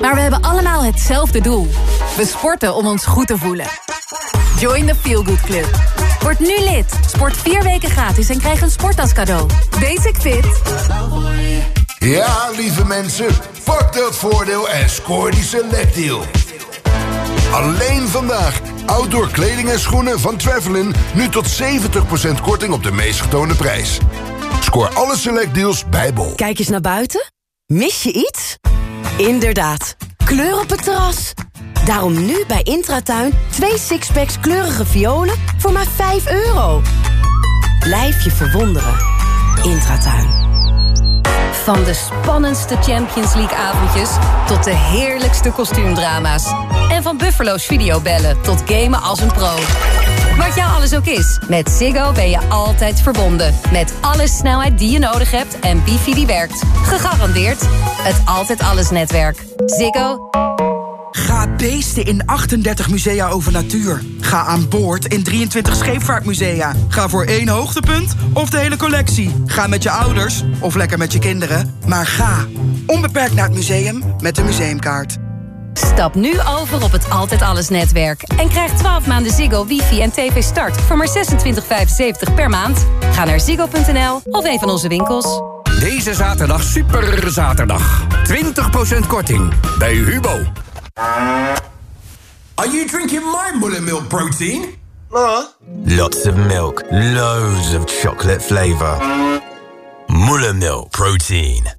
Maar we hebben allemaal hetzelfde doel. We sporten om ons goed te voelen. Join the Feel Good Club. Word nu lid. Sport vier weken gratis en krijg een sporttas cadeau. Basic Fit. Ja, lieve mensen, pak dat voordeel en scoor die selectdeal. Alleen vandaag. Outdoor kleding en schoenen van Travelin. Nu tot 70% korting op de meest getoonde prijs. Scoor alle selectdeals bij Bol. Kijk eens naar buiten. Mis je iets? Inderdaad. Kleur op het terras. Daarom nu bij Intratuin twee sixpacks kleurige violen voor maar 5 euro. Blijf je verwonderen. Intratuin. Van de spannendste Champions League-avondjes tot de heerlijkste kostuumdrama's. En van Buffalo's videobellen tot gamen als een pro. Wat jou alles ook is, met Ziggo ben je altijd verbonden. Met alle snelheid die je nodig hebt en wifi die werkt. Gegarandeerd het Altijd Alles netwerk. Ziggo. Ga beesten in 38 musea over natuur. Ga aan boord in 23 scheepvaartmusea. Ga voor één hoogtepunt of de hele collectie. Ga met je ouders of lekker met je kinderen. Maar ga onbeperkt naar het museum met de museumkaart. Stap nu over op het Altijd Alles netwerk. En krijg 12 maanden Ziggo, wifi en tv start voor maar 26,75 per maand. Ga naar ziggo.nl of een van onze winkels. Deze zaterdag super zaterdag. 20% korting bij Hubo. Are you drinking my mullet milk protein? Lots of milk, loads of chocolate flavor. Muller milk protein.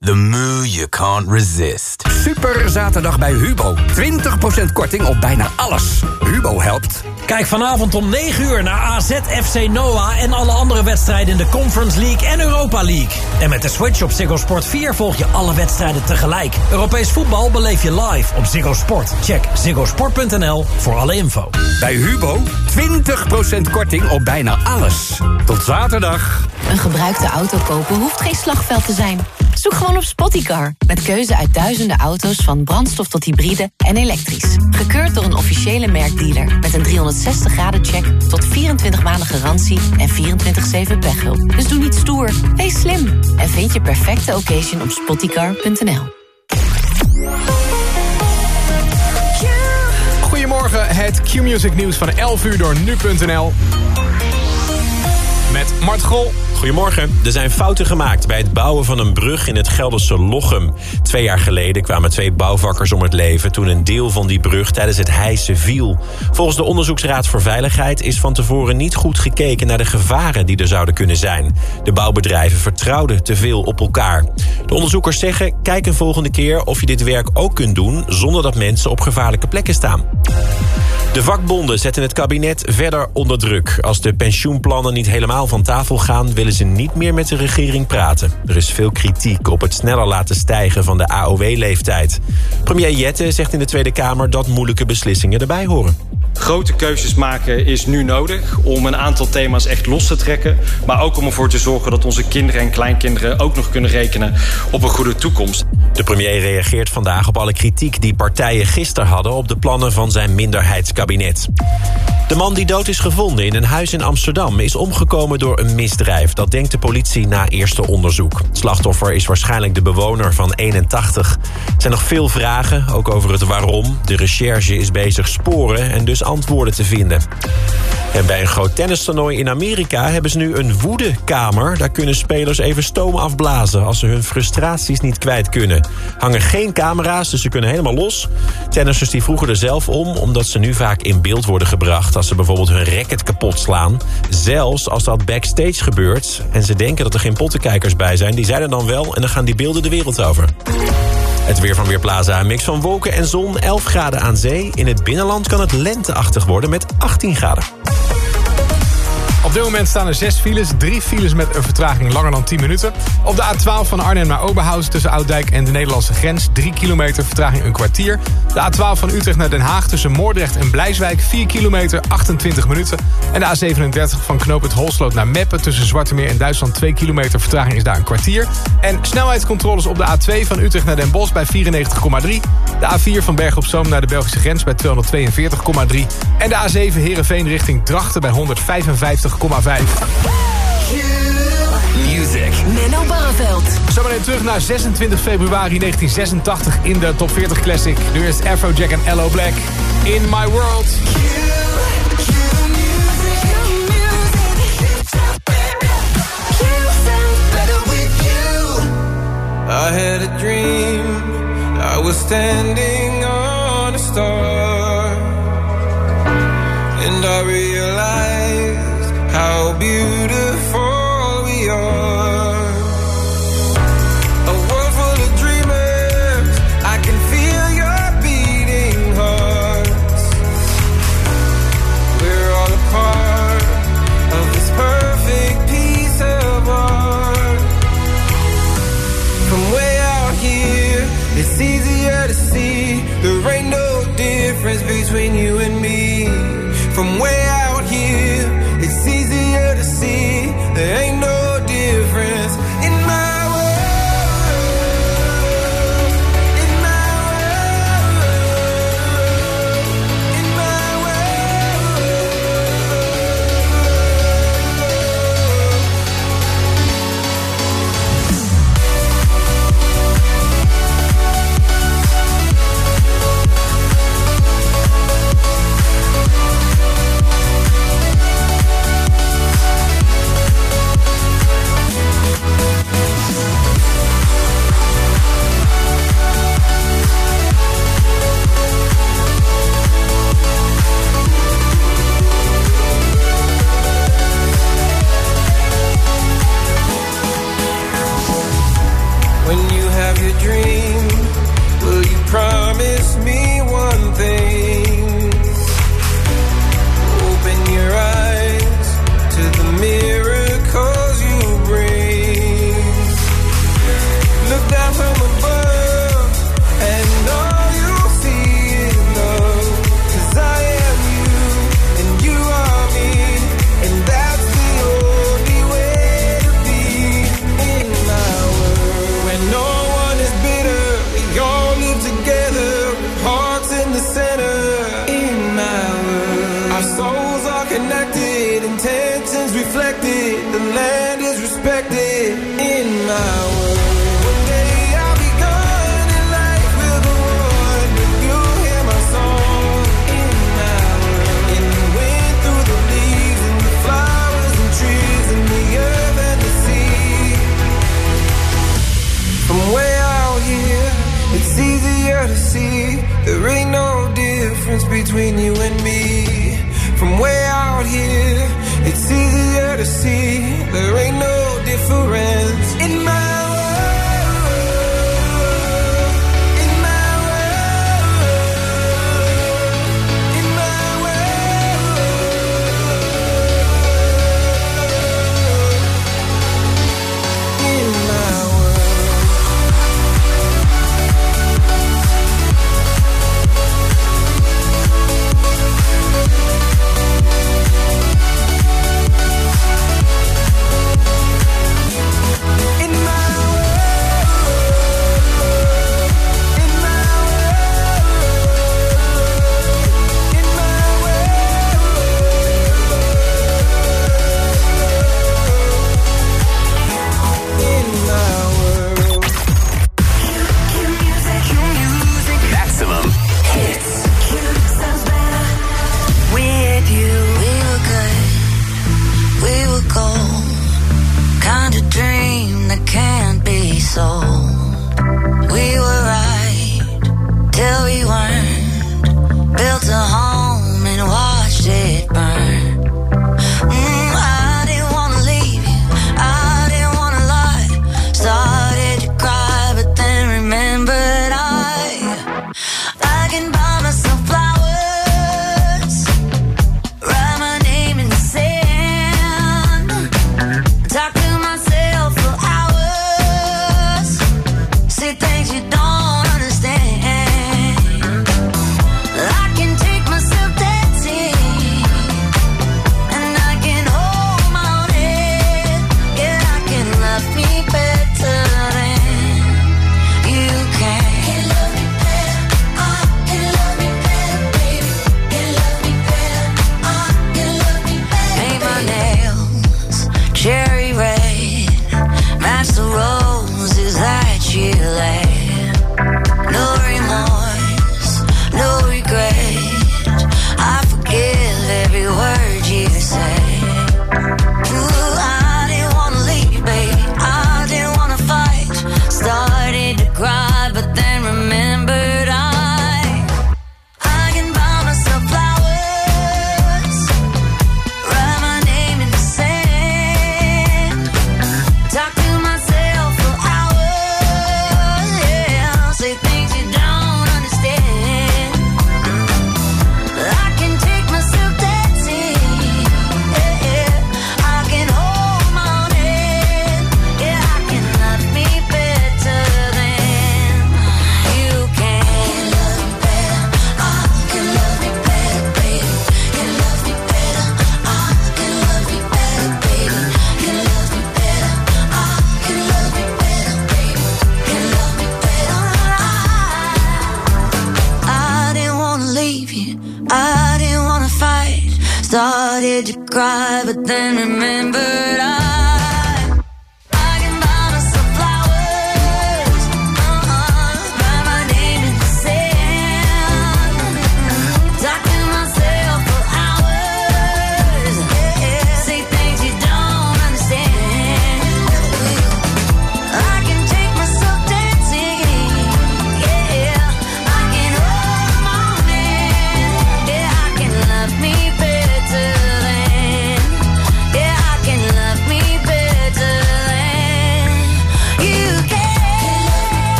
The moo you can't resist. Super zaterdag bij Hubo. 20% korting op bijna alles. Hubo helpt. Kijk vanavond om 9 uur naar AZ FC Noah en alle andere wedstrijden in de Conference League en Europa League. En met de Switch op Ziggo Sport 4 volg je alle wedstrijden tegelijk. Europees voetbal beleef je live op Ziggo Sport. Check ziggosport.nl voor alle info. Bij Hubo 20% korting op bijna alles. Tot zaterdag. Een gebruikte auto kopen hoeft geen slagveld te zijn. Zoek gewoon op Spottycar. Met keuze uit duizenden auto's van brandstof tot hybride en elektrisch. Gekeurd door een officiële merkdealer. Met een 360 graden check tot 24 maanden garantie en 24-7 pechhulp. Dus doe niet stoer, wees slim. En vind je perfecte occasion op spottycar.nl. Goedemorgen, het Q-Music nieuws van 11 uur door nu.nl. Met Mart Grol. Goedemorgen. Er zijn fouten gemaakt bij het bouwen van een brug in het Gelderse Lochem. Twee jaar geleden kwamen twee bouwvakkers om het leven... toen een deel van die brug tijdens het hijsen viel. Volgens de Onderzoeksraad voor Veiligheid is van tevoren niet goed gekeken... naar de gevaren die er zouden kunnen zijn. De bouwbedrijven vertrouwden te veel op elkaar. De onderzoekers zeggen, kijk een volgende keer of je dit werk ook kunt doen... zonder dat mensen op gevaarlijke plekken staan. De vakbonden zetten het kabinet verder onder druk. Als de pensioenplannen niet helemaal van tafel gaan... willen ze niet meer met de regering praten. Er is veel kritiek op het sneller laten stijgen van de AOW-leeftijd. Premier Jette zegt in de Tweede Kamer dat moeilijke beslissingen erbij horen. Grote keuzes maken is nu nodig om een aantal thema's echt los te trekken. Maar ook om ervoor te zorgen dat onze kinderen en kleinkinderen ook nog kunnen rekenen op een goede toekomst. De premier reageert vandaag op alle kritiek die partijen gisteren hadden op de plannen van zijn minderheidskabinet. De man die dood is gevonden in een huis in Amsterdam is omgekomen door een misdrijf. Dat denkt de politie na eerste onderzoek. Slachtoffer is waarschijnlijk de bewoner van 81. Er zijn nog veel vragen, ook over het waarom. De recherche is bezig sporen en dus antwoorden te vinden. En bij een groot tennistoernooi in Amerika hebben ze nu een woedekamer. Daar kunnen spelers even stoom afblazen als ze hun frustraties niet kwijt kunnen. Hangen geen camera's, dus ze kunnen helemaal los. Tennissers die vroegen er zelf om, omdat ze nu vaak in beeld worden gebracht... als ze bijvoorbeeld hun racket kapot slaan. Zelfs als dat backstage gebeurt en ze denken dat er geen pottenkijkers bij zijn... die zijn er dan wel en dan gaan die beelden de wereld over. Het weer van Weerplaza, een mix van wolken en zon, 11 graden aan zee. In het binnenland kan het lenteachtig worden met 18 graden. Op dit moment staan er zes files. Drie files met een vertraging langer dan 10 minuten. Op de A12 van Arnhem naar Oberhausen tussen Ouddijk en de Nederlandse grens. 3 kilometer, vertraging een kwartier. De A12 van Utrecht naar Den Haag tussen Moordrecht en Blijswijk. 4 kilometer, 28 minuten. En de A37 van Knoop Holsloot naar Meppen tussen Zwartemeer en Duitsland. 2 kilometer, vertraging is daar een kwartier. En snelheidscontroles op de A2 van Utrecht naar Den Bosch bij 94,3. De A4 van Berg op Zoom naar de Belgische grens bij 242,3. En de A7 Heerenveen richting Drachten bij 155,5. Music. Menno Barreveld. maar terug naar 26 februari 1986 in de Top 40 Classic. Nu is Afrojack en L.O. Black. In My World. I had a dream. I was standing on a star.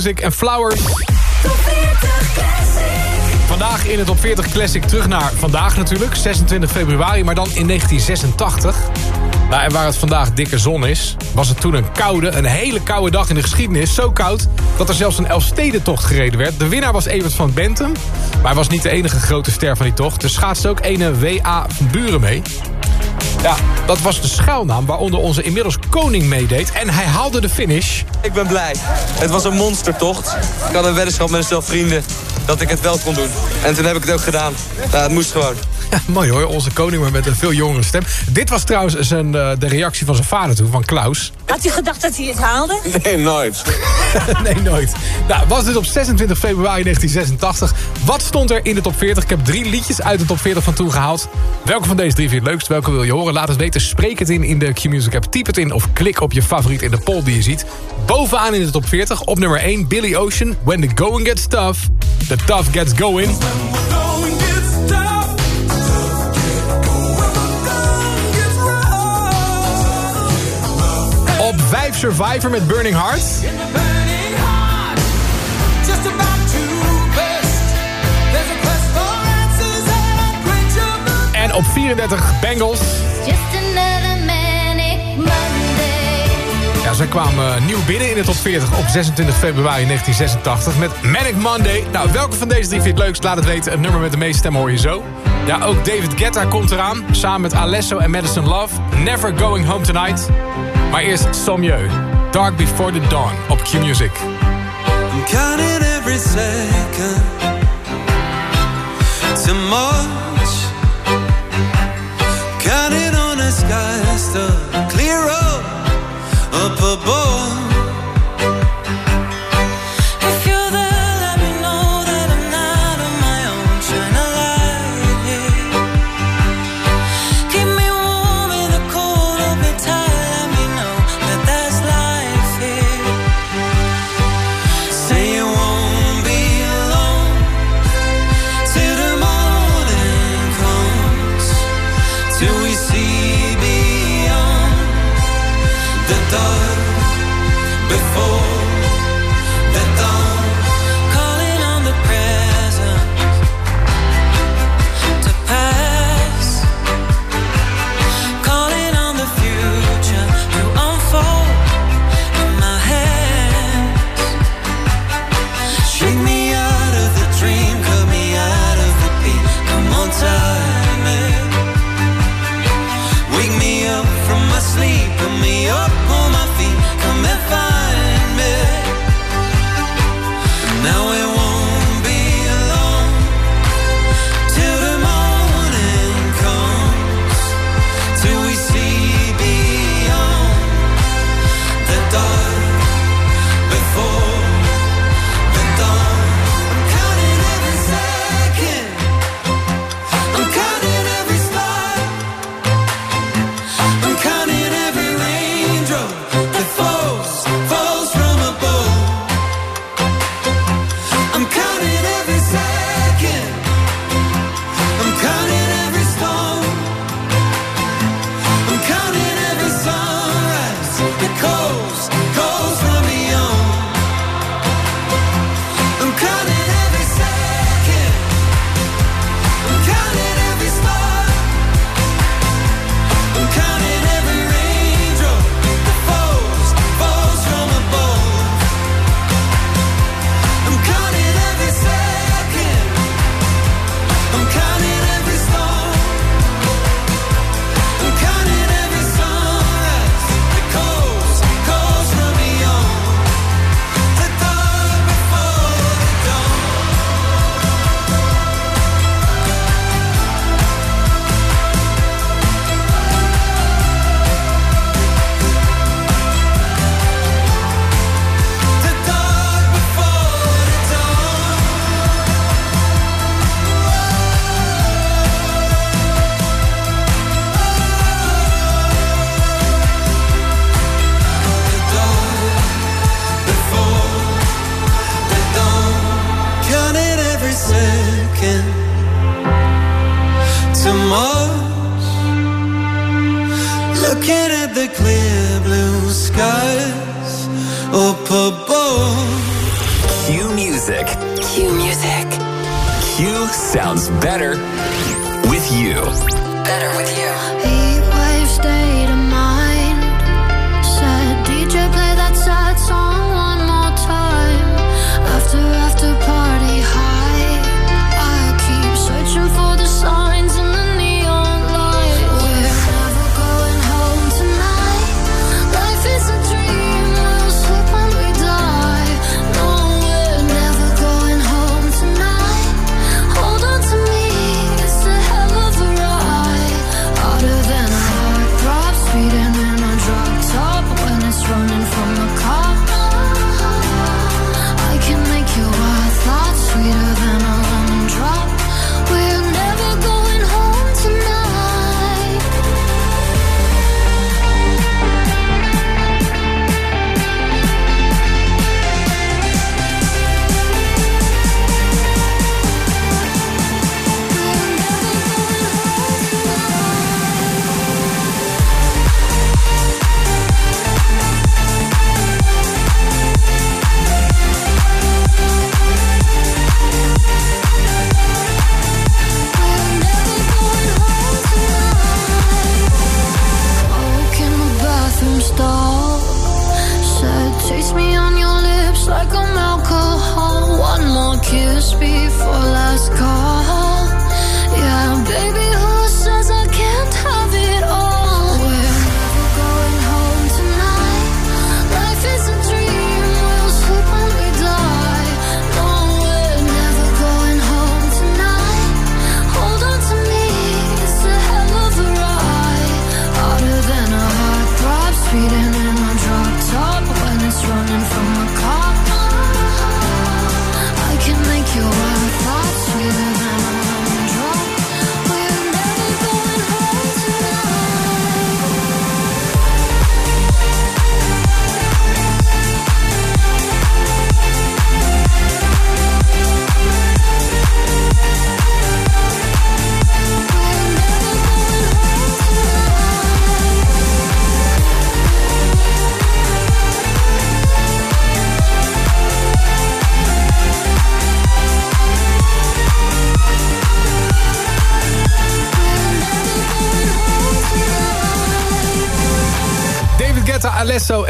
Q-Music en Flowers. Vandaag in het Top 40 Classic terug naar vandaag natuurlijk, 26 februari, maar dan in 1986. Nou, en waar het vandaag dikke zon is, was het toen een koude, een hele koude dag in de geschiedenis. Zo koud dat er zelfs een Elfstedentocht gereden werd. De winnaar was Evert van Bentum, maar hij was niet de enige grote ster van die tocht. Er schaatste ook ene W.A. Buren mee. Ja, dat was de schuilnaam waaronder onze inmiddels koning meedeed. En hij haalde de finish. Ik ben blij. Het was een monstertocht. Ik had een weddenschap met een stel vrienden dat ik het wel kon doen. En toen heb ik het ook gedaan. Nou, het moest gewoon. Ja, mooi hoor, onze koning maar met een veel jongere stem. Dit was trouwens zijn, eh, de reactie van zijn vader toen, van Klaus. Had u gedacht dat hij het haalde? Nee, nooit. nee, nooit. Nou, was dit op 26 februari 1986. Wat stond er in de top 40? Ik heb drie liedjes uit de top 40 van toen gehaald. Welke van deze drie vind je het leukst? Welke wil je horen? Laat het weten. Spreek het in in de Q-Music app. Typ het in of klik op je favoriet in de poll die je ziet. Bovenaan in de top 40 op nummer 1 Billy Ocean. When the going gets tough, the tough gets going. Survivor met Burning Heart. En op 34 Bengals. Just another manic Monday. Ja, zij kwamen nieuw binnen in de top 40 op 26 februari 1986 met Manic Monday. Nou, welke van deze drie vind je het leukst? Laat het weten. Een nummer met de meeste stemmen hoor je zo. Ja, ook David Guetta komt eraan. Samen met Alesso en Madison Love. Never Going Home Tonight. Maar eerst Sommieu. Dark Before the Dawn op Q-Music. I'm counting every second too much. Counting on a sky still clear up up above. Looking at the clear blue skies up above. Q Music. Q Music. Q sounds better with you. Better with you. Heatwave state of kiss before last call. Yeah, baby, who says I can't have it all?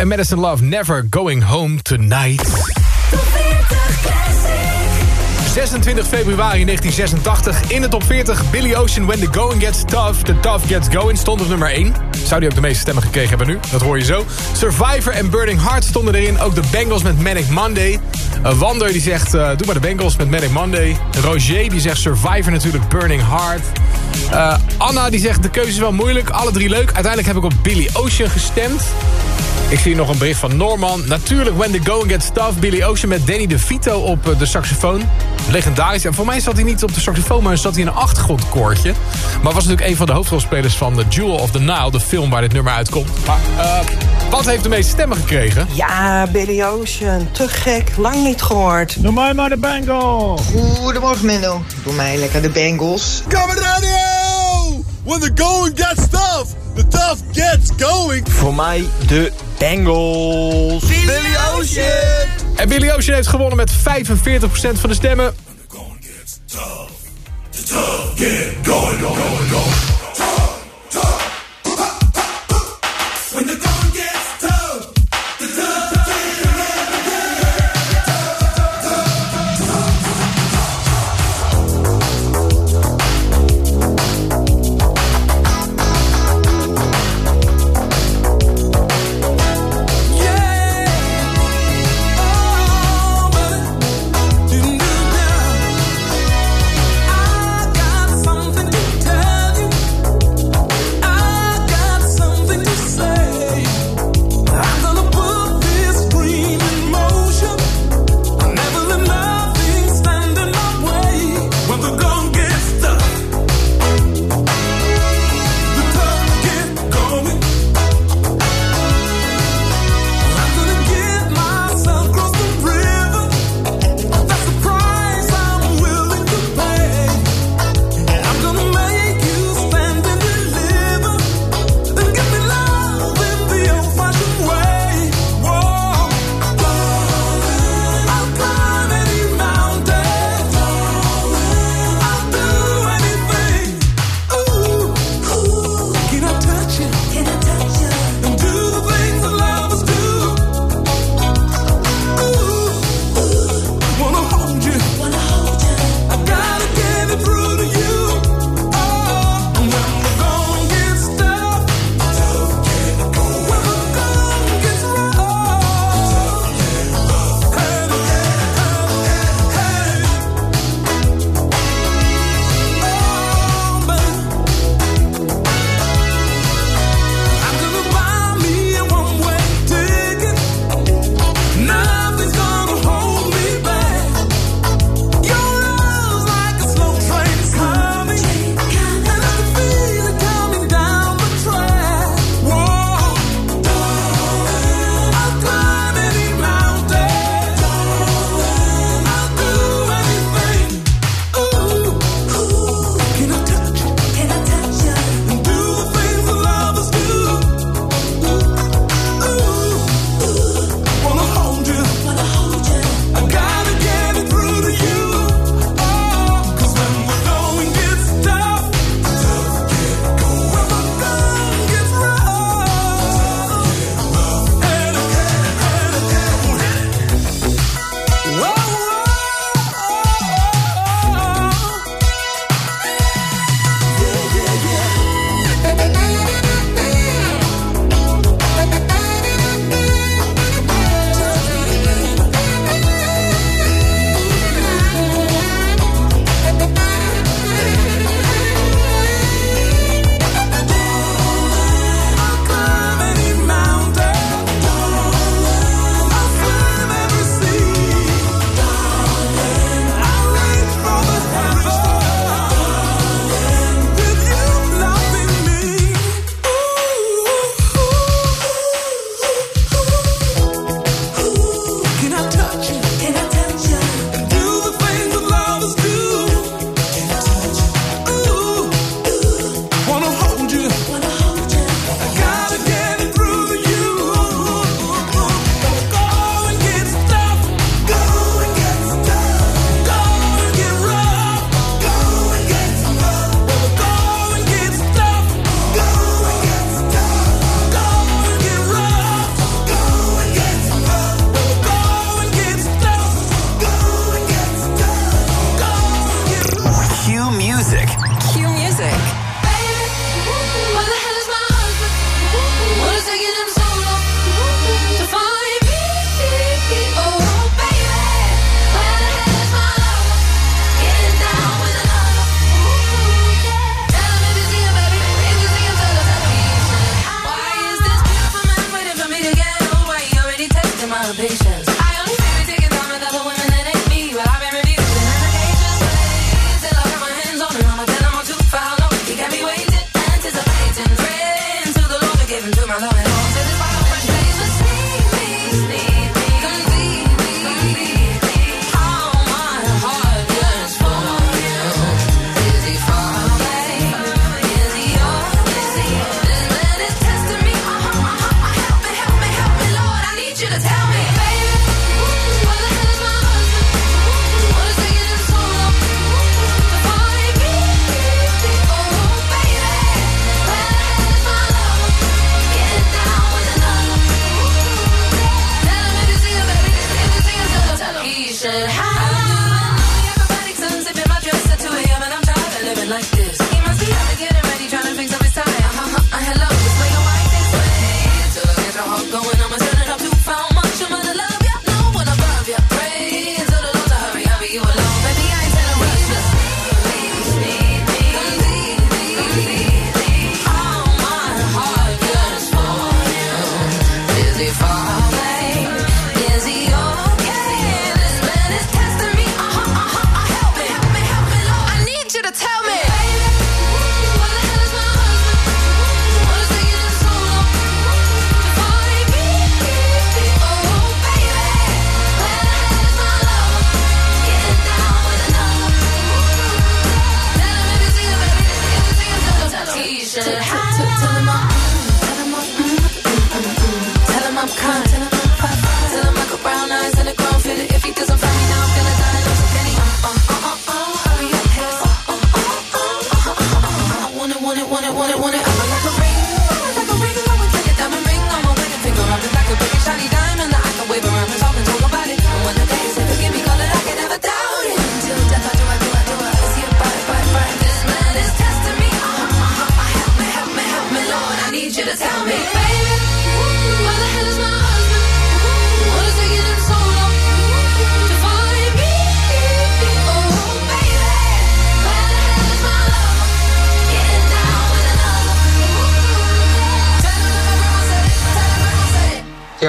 En Madison Love Never Going Home Tonight. 26 februari 1986 in de top 40 Billy Ocean When the Going Gets Tough. The Tough Gets Going stond op nummer 1. Zou die ook de meeste stemmen gekregen hebben nu? Dat hoor je zo. Survivor en Burning Heart stonden erin. Ook de Bengals met Manic Monday. Uh, Wander die zegt, eh, doe maar de Bengals met Manic Monday. Roger die zegt Survivor natuurlijk, Burning Heart. Eh, Anna die zegt, de keuze is wel moeilijk. Alle drie leuk. Uiteindelijk heb ik op Billy Ocean gestemd. Ik zie nog een bericht van Norman. Natuurlijk When the Going Gets Tough. Billy Ocean met Danny DeVito op eh, de saxofoon. Legendarisch. En voor mij zat hij niet op de saxofoon, maar zat hij in een achtergrondkoortje. Maar was natuurlijk een van de hoofdrolspelers van The Jewel of the Nile. De film waar dit nummer uitkomt. Maar eh, wat heeft de meeste stemmen gekregen? Ja, Billy Ocean. Te gek. Lang niet gehoord. Doe mij maar de Bengals. Goedemorgen Menno. Doe mij lekker de Bengals. Coming radio! When the going gets tough, the tough gets going. Voor mij de Bengals. Billy Ocean! En Billy Ocean heeft gewonnen met 45% van de stemmen. Get going, going, going,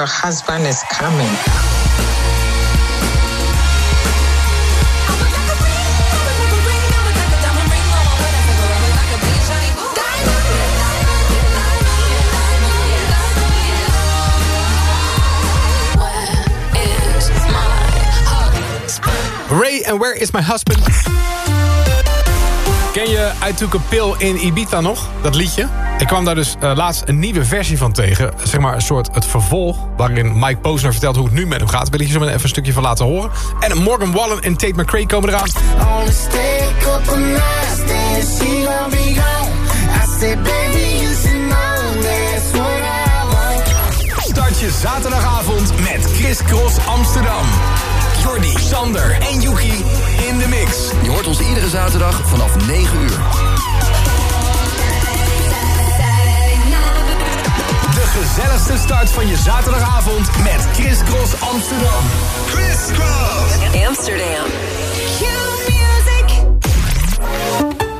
your husband Took a Pill in Ibiza nog? Dat liedje? Ik kwam daar dus eh, laatst een nieuwe versie van tegen. Zeg maar een soort het vervolg. Waarin Mike Posner vertelt hoe het nu met hem gaat. Wil ik je zo even een stukje van laten horen. En Morgan Wallen en Tate McRae komen eraan. Start je zaterdagavond met Chris Cross Amsterdam. Jordi, Sander en Yuki in de mix. Je hoort ons iedere zaterdag vanaf 9 uur. Gezelligste start van je zaterdagavond met Chris Cross Amsterdam. Chris Cross Amsterdam.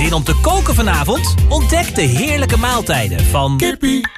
zin om te koken vanavond? Ontdek de heerlijke maaltijden van Kippie.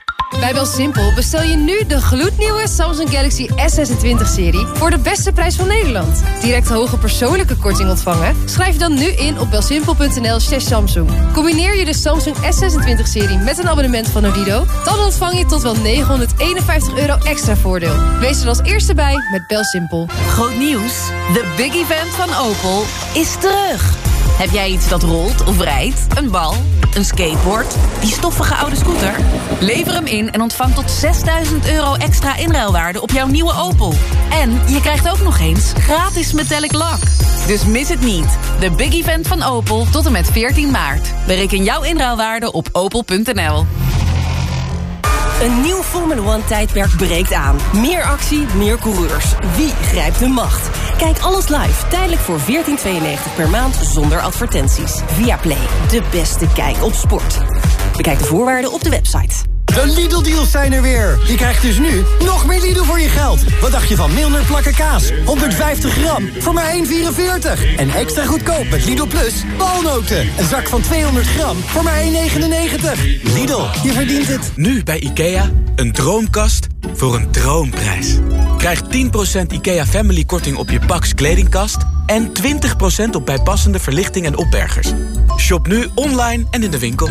Bij BelSimpel bestel je nu de gloednieuwe Samsung Galaxy S26-serie... voor de beste prijs van Nederland. Direct hoge persoonlijke korting ontvangen? Schrijf je dan nu in op belsimpel.nl slash Samsung. Combineer je de Samsung S26-serie met een abonnement van Odido... dan ontvang je tot wel 951 euro extra voordeel. Wees er als eerste bij met BelSimpel. Groot nieuws. De big event van Opel is terug. Heb jij iets dat rolt of rijdt? Een bal? Een skateboard? Die stoffige oude scooter? Lever hem in en ontvang tot 6000 euro extra inruilwaarde op jouw nieuwe Opel. En je krijgt ook nog eens gratis metallic lak. Dus mis het niet. De big event van Opel tot en met 14 maart. Bereken jouw inruilwaarde op opel.nl. Een nieuw Formula One tijdperk breekt aan. Meer actie, meer coureurs. Wie grijpt de macht? Kijk alles live, tijdelijk voor 14,92 per maand zonder advertenties. Via Play, de beste kijk op sport. Bekijk de voorwaarden op de website. De Lidl-deals zijn er weer. Je krijgt dus nu nog meer Lidl voor je geld. Wat dacht je van Milner plakken kaas? 150 gram voor maar 1,44. En extra goedkoop met Lidl Plus walnoten. Een zak van 200 gram voor maar 1,99. Lidl, je verdient het. Nu bij IKEA, een droomkast voor een droomprijs. Krijg 10% IKEA Family korting op je Pax kledingkast... en 20% op bijpassende verlichting en opbergers. Shop nu online en in de winkel.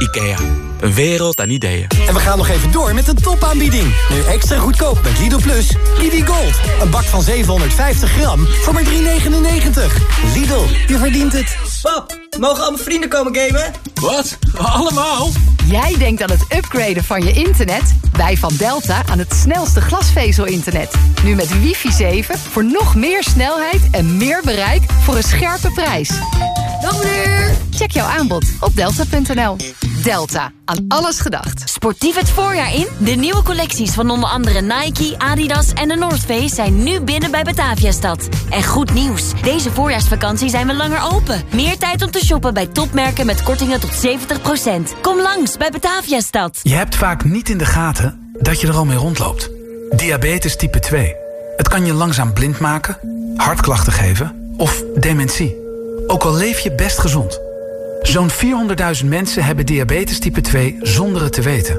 IKEA, een wereld aan ideeën. En we gaan nog even door met de topaanbieding. Nu extra goedkoop met Lidl Plus. Lidl Gold. Een bak van 750 gram voor maar 3,99. Lidl, je verdient het. Pap, mogen al mijn vrienden komen gamen? Wat? Allemaal? Jij denkt aan het upgraden van je internet? Wij van Delta aan het snelste glasvezel-internet. Nu met wifi 7 voor nog meer snelheid en meer bereik voor een scherpe prijs. Dag meneer! Check jouw aanbod op delta.nl. Delta, aan alles gedacht. Sportief het voorjaar in? De nieuwe collecties van onder andere Nike, Adidas en de North Face zijn nu binnen bij Bataviastad. En goed nieuws, deze voorjaarsvakantie zijn we langer open. Meer tijd om te shoppen bij topmerken met kortingen tot 70%. Kom langs bij Bataviastad. Je hebt vaak niet in de gaten dat je er al mee rondloopt. Diabetes type 2. Het kan je langzaam blind maken, hartklachten geven of dementie. Ook al leef je best gezond. Zo'n 400.000 mensen hebben diabetes type 2 zonder het te weten.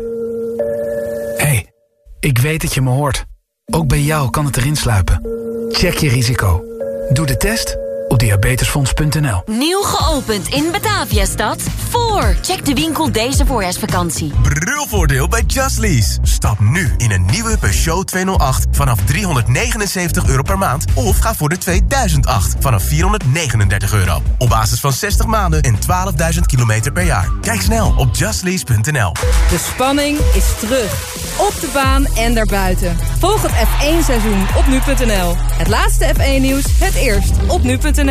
Hé, hey, ik weet dat je me hoort. Ook bij jou kan het erin sluipen. Check je risico. Doe de test diabetesfonds.nl. Nieuw geopend in Bataviastad. Voor. Check de winkel deze voorjaarsvakantie. Brulvoordeel bij Just Lease. Stap nu in een nieuwe Peugeot 208 vanaf 379 euro per maand. Of ga voor de 2008 vanaf 439 euro. Op basis van 60 maanden en 12.000 kilometer per jaar. Kijk snel op justlease.nl. De spanning is terug. Op de baan en daarbuiten. Volg het F1-seizoen op nu.nl. Het laatste F1-nieuws, het eerst op nu.nl.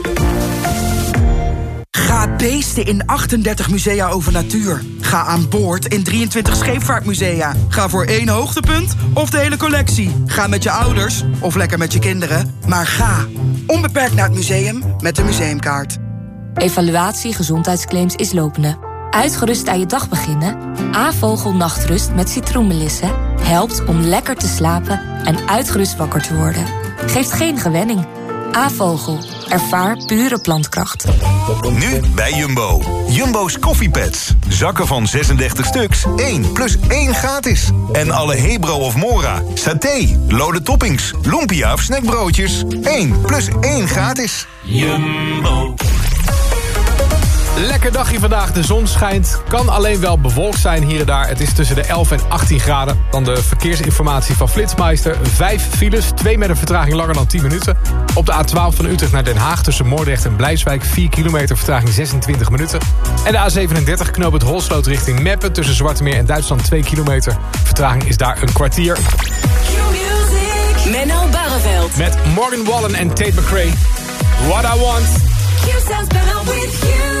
Ga beesten in 38 musea over natuur. Ga aan boord in 23 scheepvaartmusea. Ga voor één hoogtepunt of de hele collectie. Ga met je ouders of lekker met je kinderen. Maar ga onbeperkt naar het museum met de museumkaart. Evaluatie gezondheidsclaims is lopende. Uitgerust aan je dag beginnen? A-vogel nachtrust met citroenmelissen helpt om lekker te slapen en uitgerust wakker te worden. Geeft geen gewenning. A-vogel. Ervaar pure plantkracht. Nu bij Jumbo. Jumbo's koffiepads. Zakken van 36 stuks. 1 plus 1 gratis. En alle Hebro of Mora. Saté, lode toppings, lumpia of snackbroodjes. 1 plus 1 gratis. Jumbo. Lekker dagje vandaag, de zon schijnt. Kan alleen wel bewolkt zijn hier en daar. Het is tussen de 11 en 18 graden. Dan de verkeersinformatie van Flitsmeister. Vijf files, twee met een vertraging langer dan 10 minuten. Op de A12 van Utrecht naar Den Haag tussen Moordrecht en Blijswijk. 4 kilometer, vertraging 26 minuten. En de A37 knoop het Holsloot richting Meppen... tussen Zwarte Meer en Duitsland 2 kilometer. Vertraging is daar een kwartier. Menno Barreveld. Met Morgan Wallen en Tate McRae. What I Want. Q sounds better with you.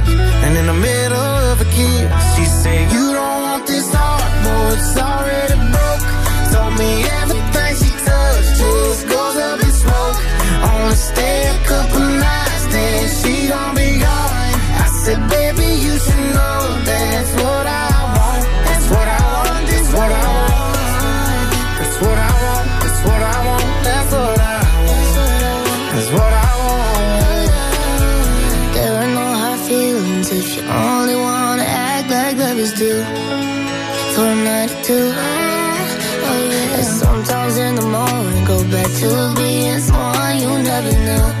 If you only wanna act like lovers do. For a night or two. Oh, yeah. Sometimes in the morning, go back to being someone you never knew.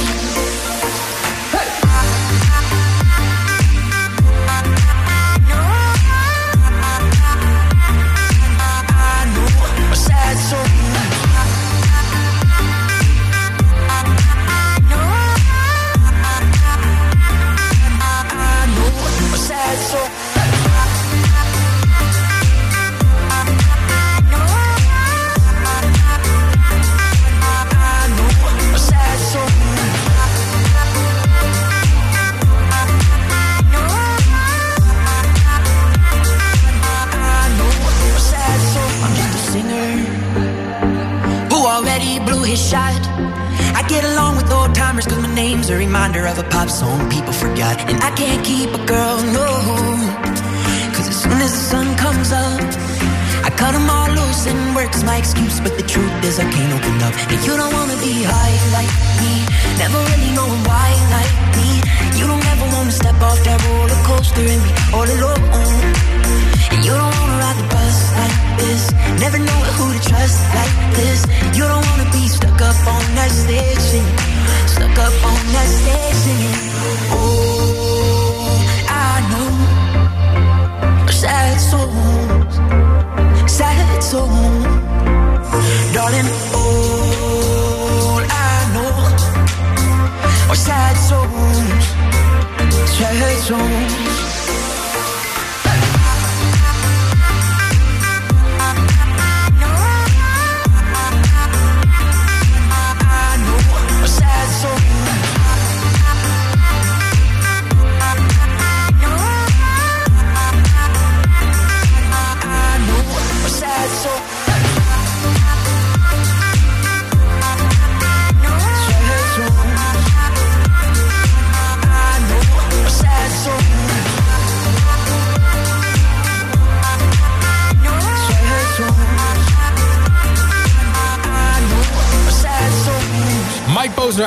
Pop song people forgot.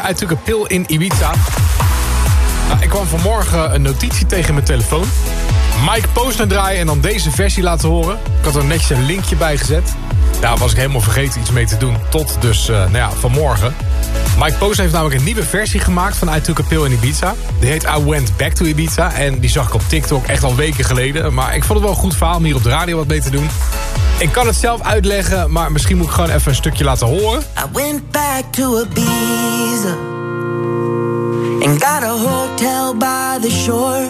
A pill in Ibiza. Nou, ik kwam vanmorgen een notitie tegen mijn telefoon. Mike Posner draaien en dan deze versie laten horen. Ik had er netjes een linkje bij gezet. Daar was ik helemaal vergeten iets mee te doen. Tot dus, eh, nou ja, vanmorgen. Mike Posner heeft namelijk een nieuwe versie gemaakt van I Took a Pill in Ibiza. Die heet I Went Back to Ibiza. En die zag ik op TikTok echt al weken geleden. Maar ik vond het wel een goed verhaal om hier op de radio wat mee te doen. Ik kan het zelf uitleggen, maar misschien moet ik gewoon even een stukje laten horen. I went back to Ibiza got a hotel by the shore.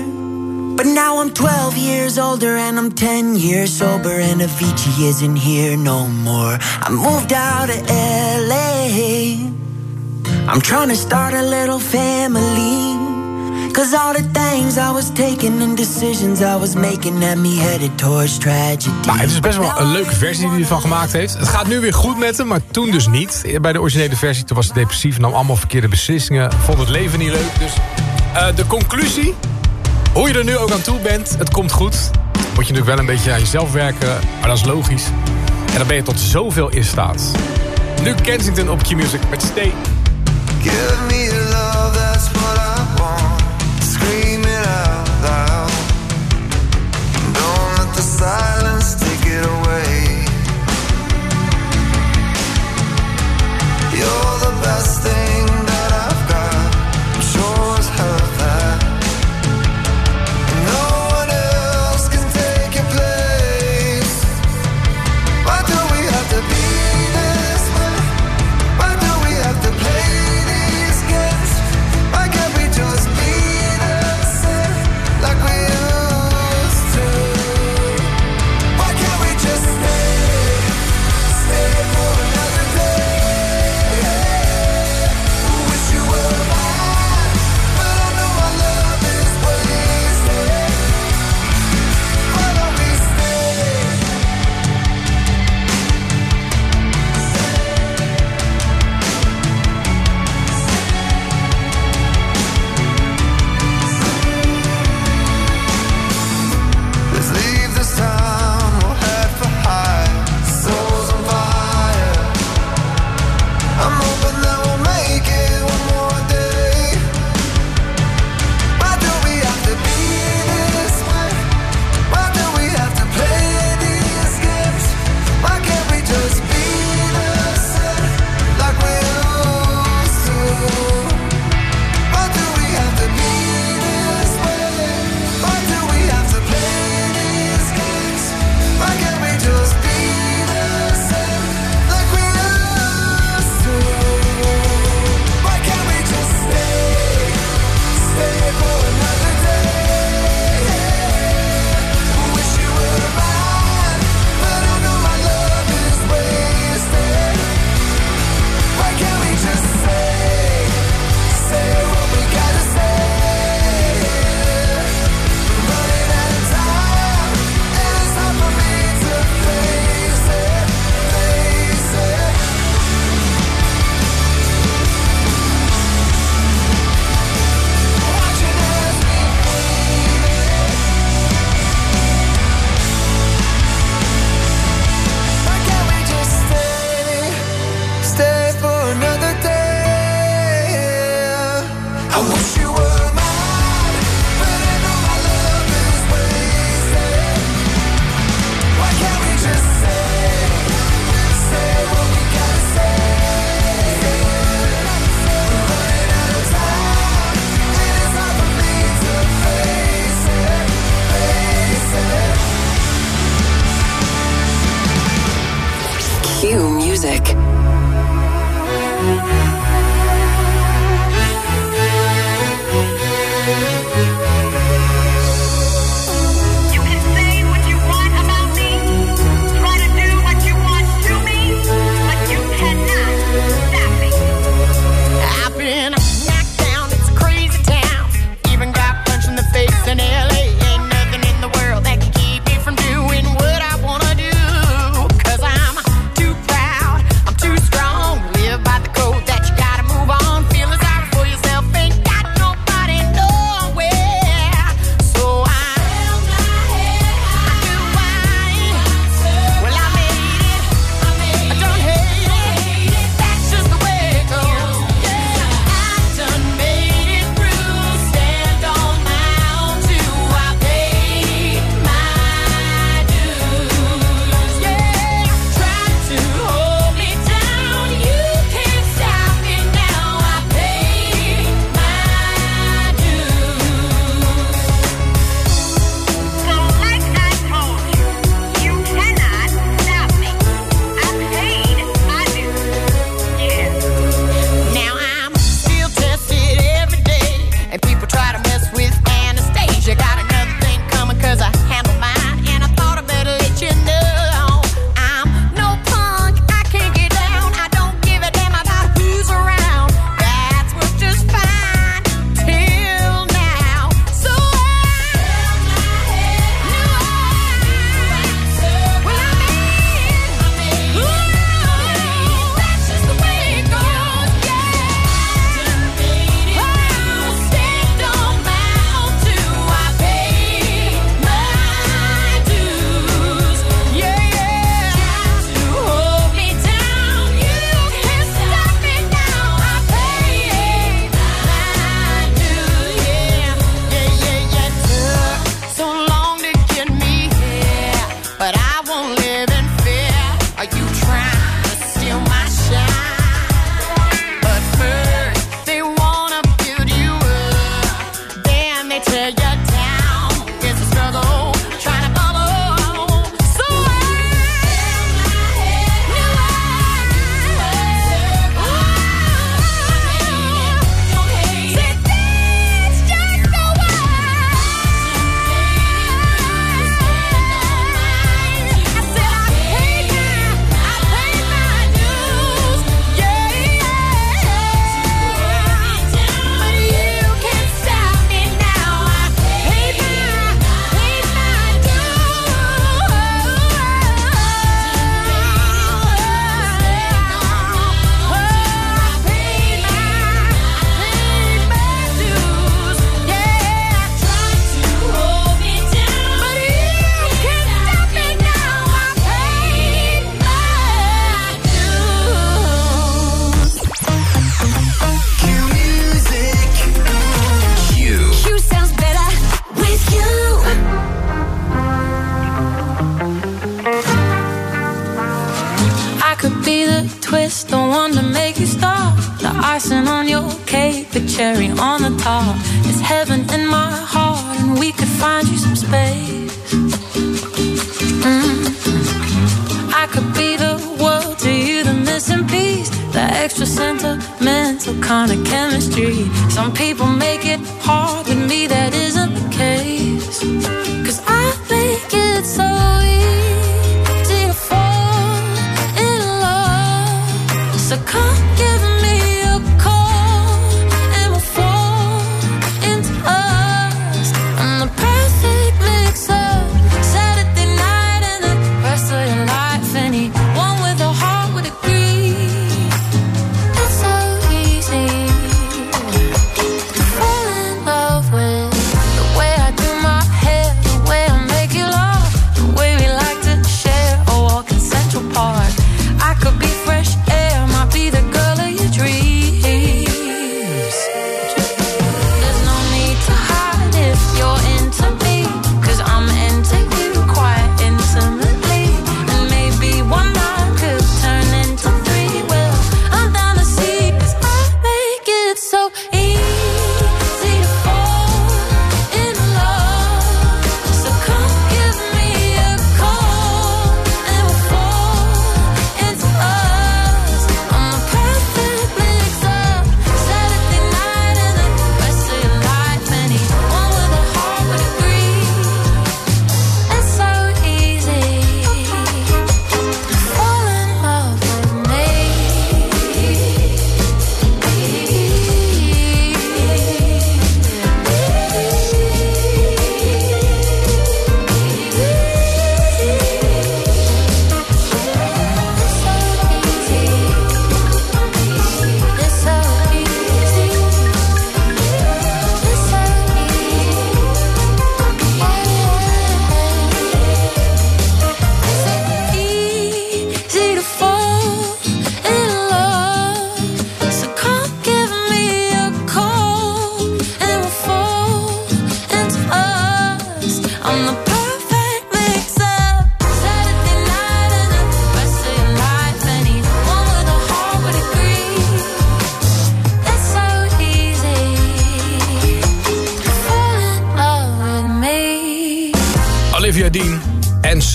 But now I'm 12 years older and I'm 10 years sober, and Avicii isn't here no more. I moved out of LA. I'm trying to start a little family. Cause all the things I was taking and decisions I was making had me headed towards tragedy. Nou, het is best wel een leuke versie die hij ervan gemaakt heeft. Het gaat nu weer goed met hem, maar toen dus niet. Bij de originele versie toen was hij depressief, nam allemaal verkeerde beslissingen. Vond het leven niet leuk. Dus eh, de conclusie, hoe je er nu ook aan toe bent, het komt goed. Moet je natuurlijk wel een beetje aan jezelf werken, maar dat is logisch. En dan ben je tot zoveel in staat. Nu Kensington op Q-Music met Stay. Give me love, that's what I. dream.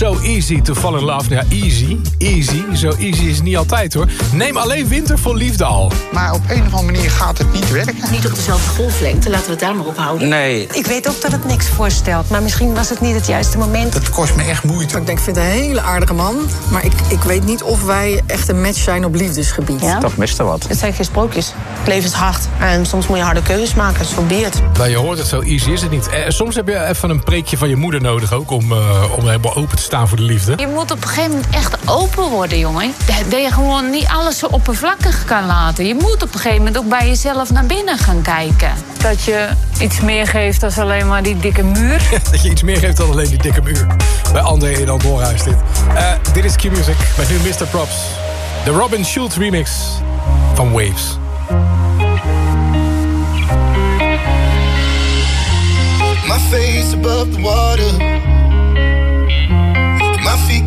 So Easy to Fall in Love. Ja, easy. Easy. Zo easy is het niet altijd hoor. Neem alleen winter vol liefde al. Maar op een of andere manier gaat het niet werken. Niet op dezelfde golflengte, laten we het daar maar op houden. Nee. Ik weet ook dat het niks voorstelt, maar misschien was het niet het juiste moment. Het kost me echt moeite. Ik denk, ik vind het een hele aardige man. Maar ik, ik weet niet of wij echt een match zijn op liefdesgebied. Toch mist er wat. Het zijn geen sprookjes. Het leven is hard en soms moet je harde keuzes maken. Zo be it. Nou, je hoort het, zo easy is het niet. Eh, soms heb je even een preekje van je moeder nodig ook... om, eh, om helemaal open te staan voor de liefde. Je moet op een gegeven moment echt open worden, jongen. Dat je gewoon niet alles zo oppervlakkig kan laten. Je moet op een gegeven moment ook bij jezelf naar binnen gaan kijken. Dat je iets meer geeft dan alleen maar die dikke muur. dat je iets meer geeft dan alleen die dikke muur. Bij André in Andorra is dit. Eh, dit is Q-Music met nu Mr. Props. De Robin Schultz remix van Waves. My face above the water.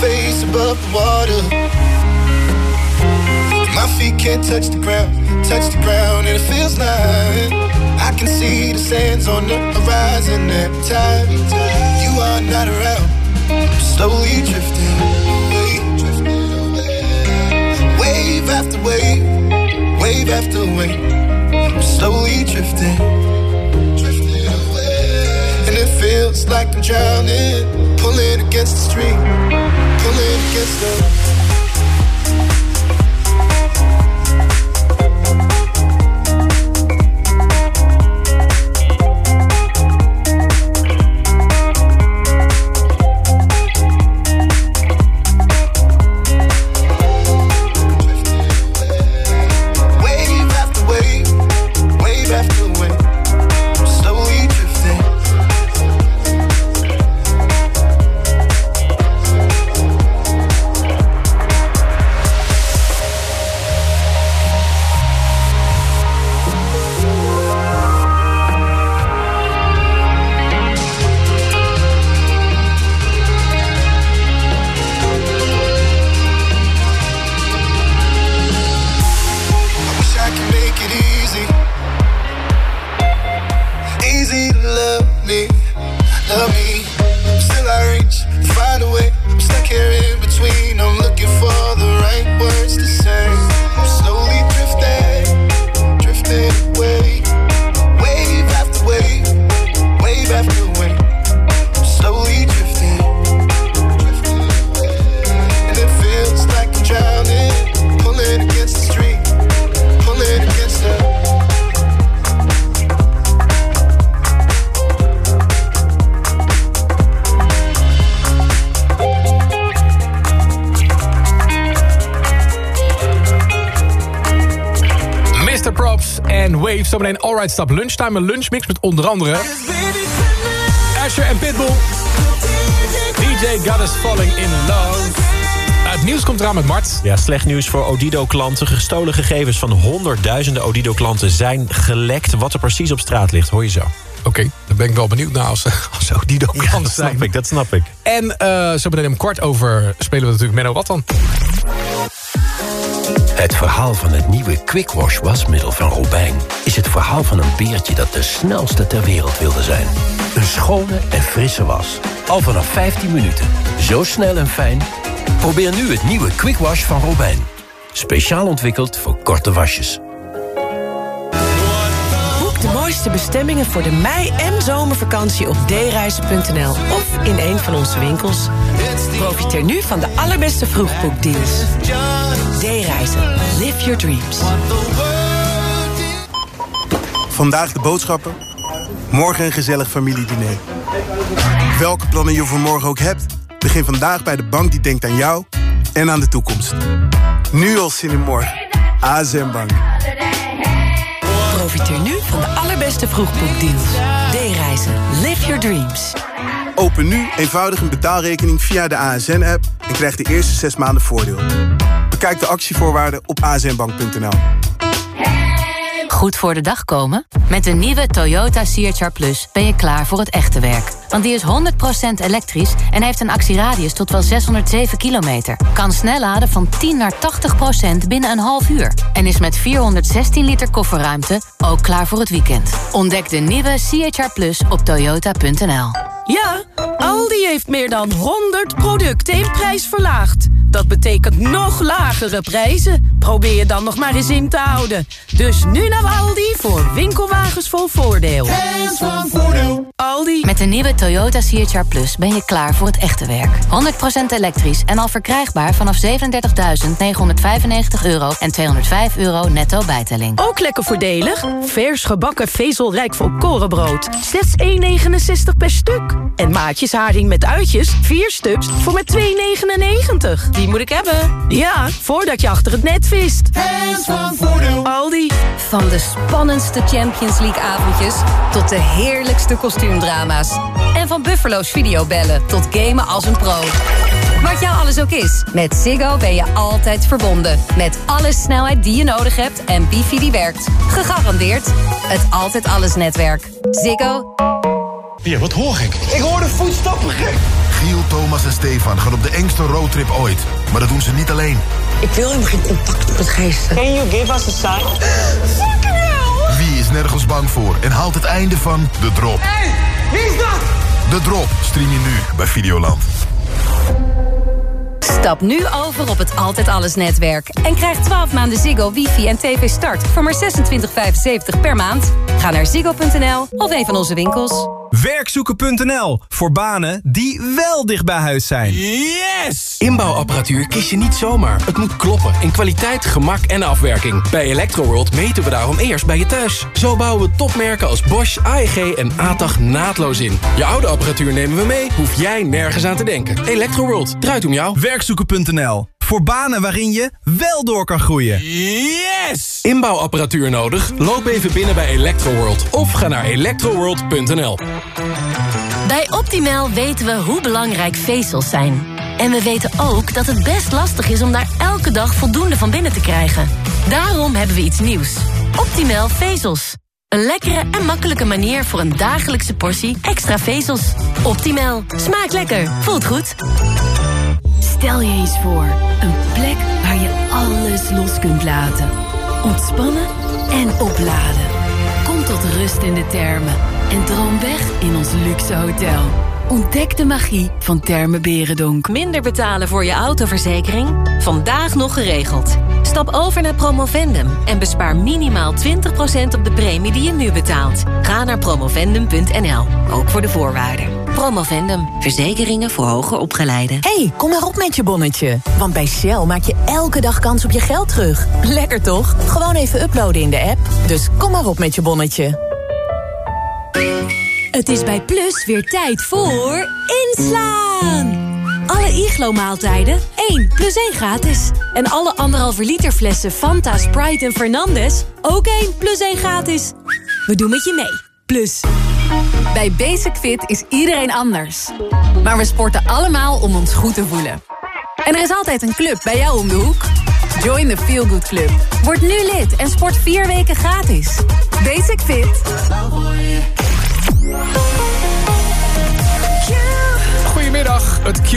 face above the water. My feet can't touch the ground, touch the ground, and it feels like I can see the sands on the horizon every time you are not around. I'm slowly drifting away, wave after wave, wave after wave. I'm slowly drifting, and it feels like I'm drowning, pulling against the stream, until it gets done Zometeen Alright Stop Lunchtime. Een lunchmix met onder andere... Asher en Pitbull. DJ God is Falling in Love. Het nieuws komt eraan met Mart. Ja, slecht nieuws voor Odido-klanten. Gestolen gegevens van honderdduizenden Odido-klanten zijn gelekt. Wat er precies op straat ligt, hoor je zo. Oké, daar ben ik wel benieuwd naar als, als Odido-klanten dat zijn. snap ik, dat snap ik. En eh zo meteen om kwart over spelen we natuurlijk Menno Wat dan? Het verhaal van het nieuwe Quick Wash wasmiddel van Robijn... is het verhaal van een beertje dat de snelste ter wereld wilde zijn. Een schone en frisse was. Al vanaf 15 minuten. Zo snel en fijn. Probeer nu het nieuwe Quick Wash van Robijn. Speciaal ontwikkeld voor korte wasjes. Boek de mooiste bestemmingen voor de mei- en zomervakantie op dereizen.nl of in een van onze winkels. Profiteer nu van de allerbeste vroegboekdeals. D-reizen. Live your dreams. Vandaag de boodschappen, morgen een gezellig familiediner. Welke plannen je voor morgen ook hebt, begin vandaag bij de bank die denkt aan jou en aan de toekomst. Nu al zin in morgen. ASM Bank. Profiteer nu van de allerbeste vroegboekdeals. D-reizen. Live your dreams. Open nu eenvoudig een betaalrekening via de ASN-app en krijg de eerste zes maanden voordeel. Bekijk de actievoorwaarden op asnbank.nl. Goed voor de dag komen? Met de nieuwe Toyota CHR Plus ben je klaar voor het echte werk. Want die is 100% elektrisch en heeft een actieradius tot wel 607 kilometer. Kan snel laden van 10 naar 80% binnen een half uur. En is met 416 liter kofferruimte ook klaar voor het weekend. Ontdek de nieuwe CHR Plus op toyota.nl. Ja, Aldi heeft meer dan 100 producten in prijs verlaagd. Dat betekent nog lagere prijzen. Probeer je dan nog maar eens in te houden. Dus nu naar Aldi voor winkelwagens vol voordeel. Hands van voordeel. Aldi. Met de nieuwe Toyota CHR Plus ben je klaar voor het echte werk. 100% elektrisch en al verkrijgbaar vanaf 37.995 euro en 205 euro netto bijtelling. Ook lekker voordelig. Vers gebakken vezelrijk volkorenbrood. Slechts 1,69 per stuk. En maatjes haring met uitjes, 4 stuks voor maar 2,99. Die moet ik hebben. Ja, voordat je achter het net vist. Hands van voordeel. Aldi. Van de spannendste Champions League avondjes tot de heerlijkste kostuumdrama's. En van Buffalo's videobellen tot gamen als een pro. Wat jou alles ook is, met Ziggo ben je altijd verbonden. Met alle snelheid die je nodig hebt en wifi die werkt. Gegarandeerd het Altijd Alles netwerk. Ziggo. Ja, wat hoor ik? Ik hoor de voetstappen gek. Giel, Thomas en Stefan gaan op de engste roadtrip ooit. Maar dat doen ze niet alleen. Ik wil helemaal geen contact met geesten. Can you give us a sign? Is nergens bang voor en haalt het einde van De Drop? Hey, wie is dat? De Drop stream je nu bij Videoland. Stap nu over op het Altijd Alles netwerk. En krijg 12 maanden Ziggo, wifi en tv start voor maar 26,75 per maand. Ga naar ziggo.nl of een van onze winkels. Werkzoeken.nl voor banen die wel dicht bij huis zijn. Yes! Inbouwapparatuur kies je niet zomaar. Het moet kloppen in kwaliteit, gemak en afwerking. Bij Electroworld meten we daarom eerst bij je thuis. Zo bouwen we topmerken als Bosch, AEG en ATAG naadloos in. Je oude apparatuur nemen we mee, hoef jij nergens aan te denken. Electroworld, draait om jou. Werkzoeken.nl voor banen waarin je wel door kan groeien. Yes! Inbouwapparatuur nodig? Loop even binnen bij Electroworld of ga naar electroworld.nl. Bij Optimal weten we hoe belangrijk vezels zijn. En we weten ook dat het best lastig is om daar elke dag voldoende van binnen te krijgen. Daarom hebben we iets nieuws. Optimal vezels. Een lekkere en makkelijke manier voor een dagelijkse portie extra vezels. Optimal. Smaakt lekker. Voelt goed. Stel je eens voor. Een plek waar je alles los kunt laten. Ontspannen en opladen. Kom tot rust in de termen. En droom weg in ons luxe hotel. Ontdek de magie van Termen Berendonk. Minder betalen voor je autoverzekering? Vandaag nog geregeld. Stap over naar Promovendum en bespaar minimaal 20% op de premie die je nu betaalt. Ga naar promovendum.nl, ook voor de voorwaarden. Promovendum, verzekeringen voor hoger opgeleiden. hey, kom maar op met je bonnetje. Want bij Shell maak je elke dag kans op je geld terug. Lekker toch? Gewoon even uploaden in de app. Dus kom maar op met je bonnetje. Het is bij Plus weer tijd voor inslaan. Alle Iglo-maaltijden 1 plus 1 gratis. En alle anderhalve liter flessen Fanta, Sprite en Fernandez ook 1 plus 1 gratis. We doen met je mee. Plus. Bij Basic Fit is iedereen anders. Maar we sporten allemaal om ons goed te voelen. En er is altijd een club bij jou om de hoek. Join the Feel Good Club. Word nu lid en sport vier weken gratis. Basic Fit. Goedemiddag, het Q